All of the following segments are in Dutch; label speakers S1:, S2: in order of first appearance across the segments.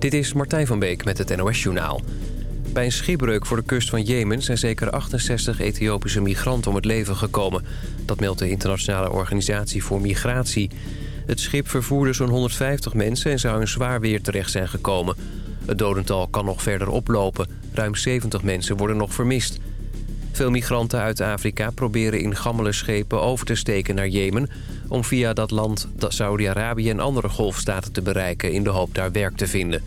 S1: Dit is Martijn van Beek met het NOS-journaal. Bij een schipbreuk voor de kust van Jemen zijn zeker 68 Ethiopische migranten om het leven gekomen. Dat meldt de Internationale Organisatie voor Migratie. Het schip vervoerde zo'n 150 mensen en zou in zwaar weer terecht zijn gekomen. Het dodental kan nog verder oplopen. Ruim 70 mensen worden nog vermist. Veel migranten uit Afrika proberen in gammele schepen over te steken naar Jemen... om via dat land Saudi-Arabië en andere golfstaten te bereiken... in de hoop daar werk te vinden.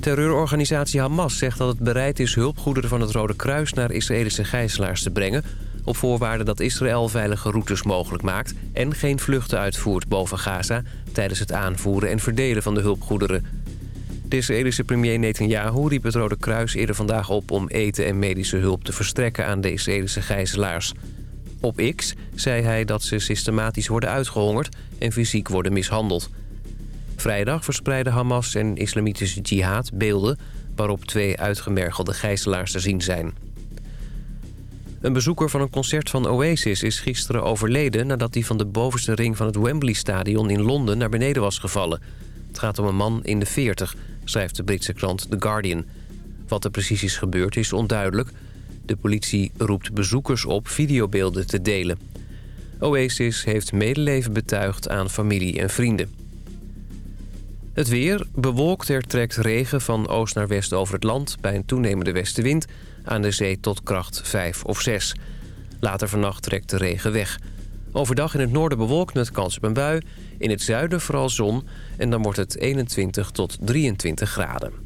S1: Terreurorganisatie Hamas zegt dat het bereid is hulpgoederen van het Rode Kruis... naar Israëlische gijzelaars te brengen... op voorwaarde dat Israël veilige routes mogelijk maakt... en geen vluchten uitvoert boven Gaza... tijdens het aanvoeren en verdelen van de hulpgoederen... De Israëlische premier Netanyahu riep het Rode Kruis eerder vandaag op... om eten en medische hulp te verstrekken aan de Israëlische gijzelaars. Op X zei hij dat ze systematisch worden uitgehongerd... en fysiek worden mishandeld. Vrijdag verspreidden Hamas en Islamitische Jihad beelden... waarop twee uitgemergelde gijzelaars te zien zijn. Een bezoeker van een concert van Oasis is gisteren overleden... nadat hij van de bovenste ring van het Wembley-stadion in Londen naar beneden was gevallen... Het gaat om een man in de 40, schrijft de Britse krant The Guardian. Wat er precies is gebeurd is onduidelijk. De politie roept bezoekers op videobeelden te delen. Oasis heeft medeleven betuigd aan familie en vrienden. Het weer bewolkt er trekt regen van oost naar west over het land... bij een toenemende westenwind aan de zee tot kracht 5 of 6. Later vannacht trekt de regen weg... Overdag in het noorden bewolkt met kans op een bui. In het zuiden vooral zon. En dan wordt het 21 tot 23 graden.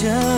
S2: Question.